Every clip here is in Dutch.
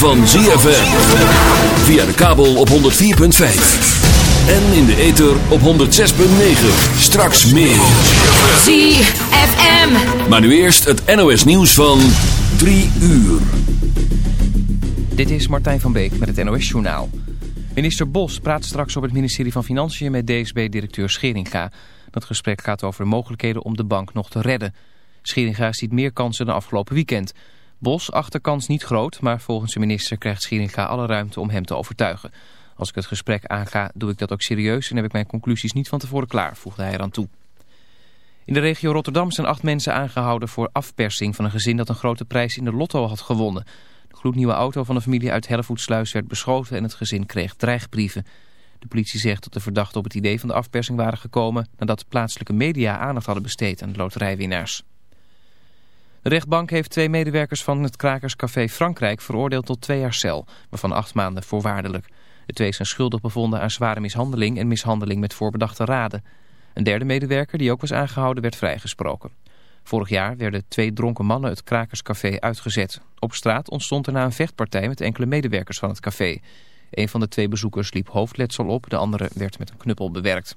van ZFM. Via de kabel op 104.5. En in de ether op 106.9. Straks meer. ZFM. Maar nu eerst het NOS nieuws van 3 uur. Dit is Martijn van Beek met het NOS Journaal. Minister Bos praat straks op het ministerie van Financiën met DSB-directeur Scheringa. Dat gesprek gaat over de mogelijkheden om de bank nog te redden. Scheringa ziet meer kansen dan afgelopen weekend. Bos acht de kans niet groot, maar volgens de minister krijgt Scheringa alle ruimte om hem te overtuigen. Als ik het gesprek aanga, doe ik dat ook serieus en heb ik mijn conclusies niet van tevoren klaar, voegde hij eraan toe. In de regio Rotterdam zijn acht mensen aangehouden voor afpersing van een gezin dat een grote prijs in de lotto had gewonnen. De gloednieuwe auto van de familie uit Hellevoetsluis werd beschoten en het gezin kreeg dreigbrieven. De politie zegt dat de verdachten op het idee van de afpersing waren gekomen nadat plaatselijke media aandacht hadden besteed aan de loterijwinnaars. De rechtbank heeft twee medewerkers van het krakerscafé Frankrijk veroordeeld tot twee jaar cel, waarvan acht maanden voorwaardelijk. De twee zijn schuldig bevonden aan zware mishandeling en mishandeling met voorbedachte raden. Een derde medewerker, die ook was aangehouden, werd vrijgesproken. Vorig jaar werden twee dronken mannen het krakerscafé uitgezet. Op straat ontstond er na een vechtpartij met enkele medewerkers van het café. Een van de twee bezoekers liep hoofdletsel op, de andere werd met een knuppel bewerkt.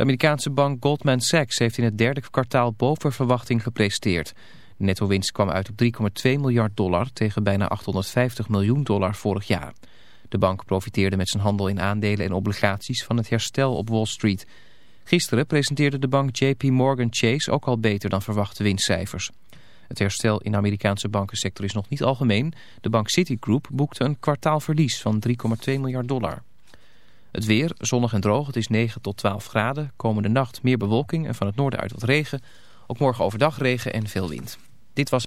De Amerikaanse bank Goldman Sachs heeft in het derde kwartaal boven verwachting gepresteerd. De netto-winst kwam uit op 3,2 miljard dollar tegen bijna 850 miljoen dollar vorig jaar. De bank profiteerde met zijn handel in aandelen en obligaties van het herstel op Wall Street. Gisteren presenteerde de bank JP Morgan Chase ook al beter dan verwachte winstcijfers. Het herstel in de Amerikaanse bankensector is nog niet algemeen. De bank Citigroup boekte een kwartaalverlies van 3,2 miljard dollar. Het weer, zonnig en droog, het is 9 tot 12 graden. Komende nacht meer bewolking en van het noorden uit wat regen. Ook morgen overdag regen en veel wind. Dit was...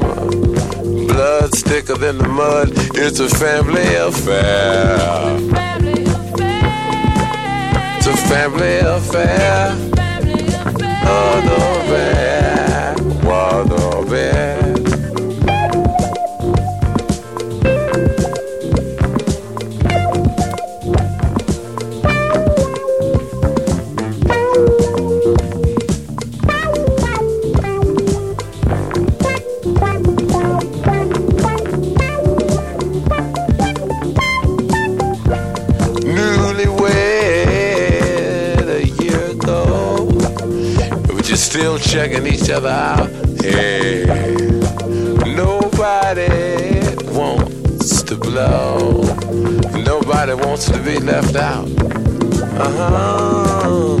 Thicker than the mud. It's a family affair. It's a family affair. Oh, the checking each other out. Hey, nobody wants to blow. Nobody wants to be left out. Uh huh.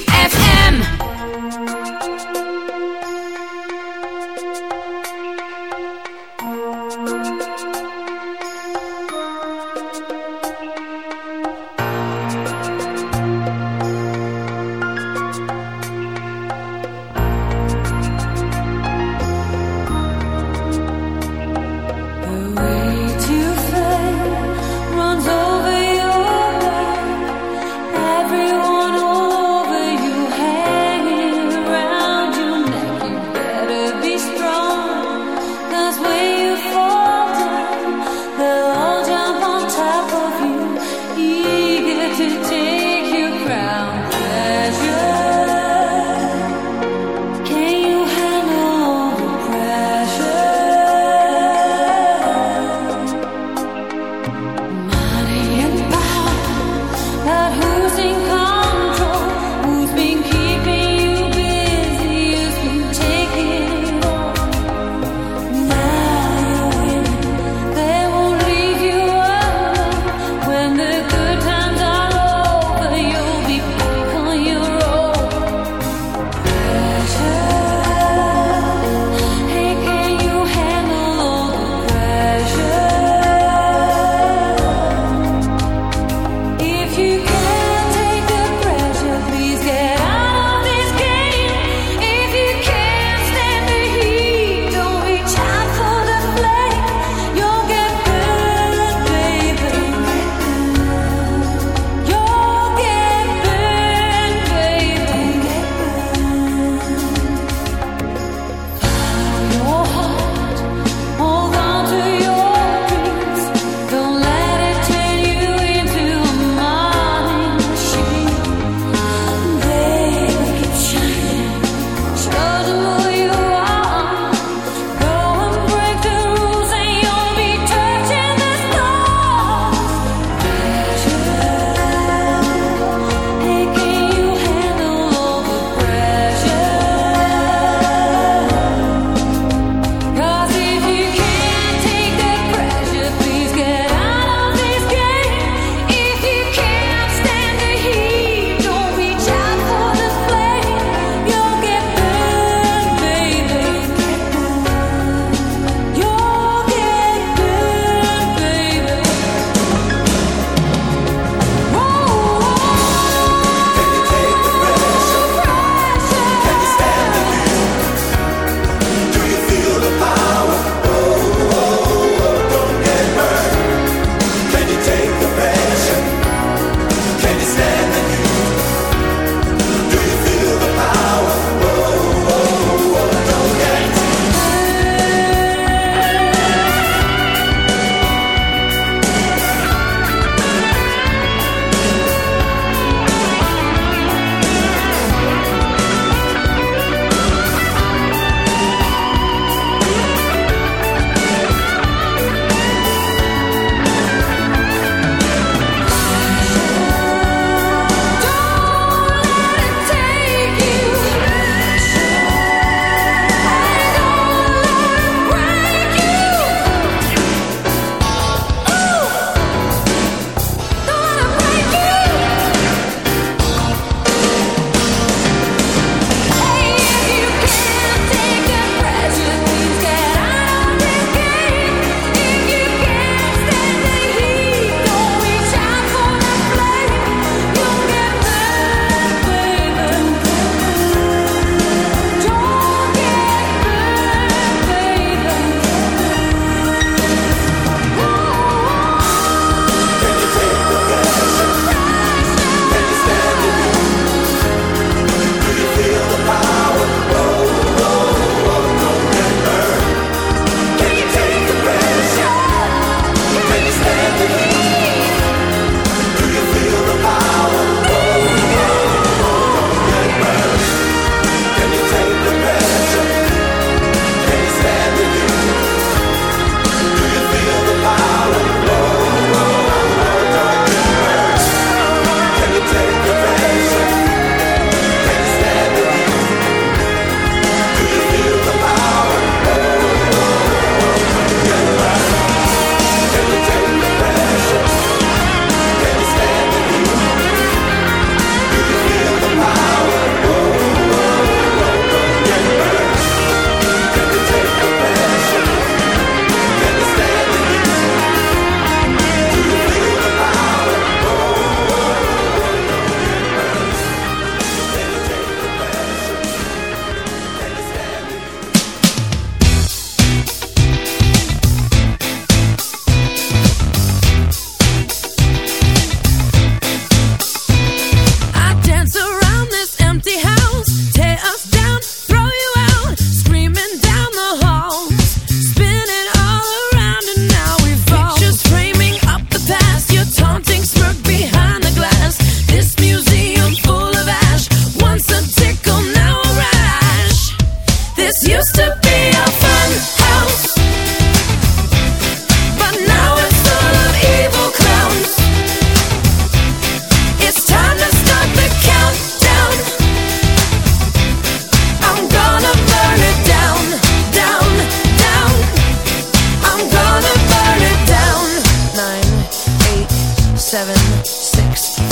six,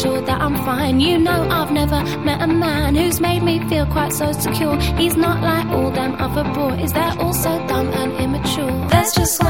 sure that I'm fine. You know, I've never met a man who's made me feel quite so secure. He's not like all them other boys, they're all so dumb and immature. There's just one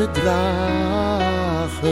te dragen.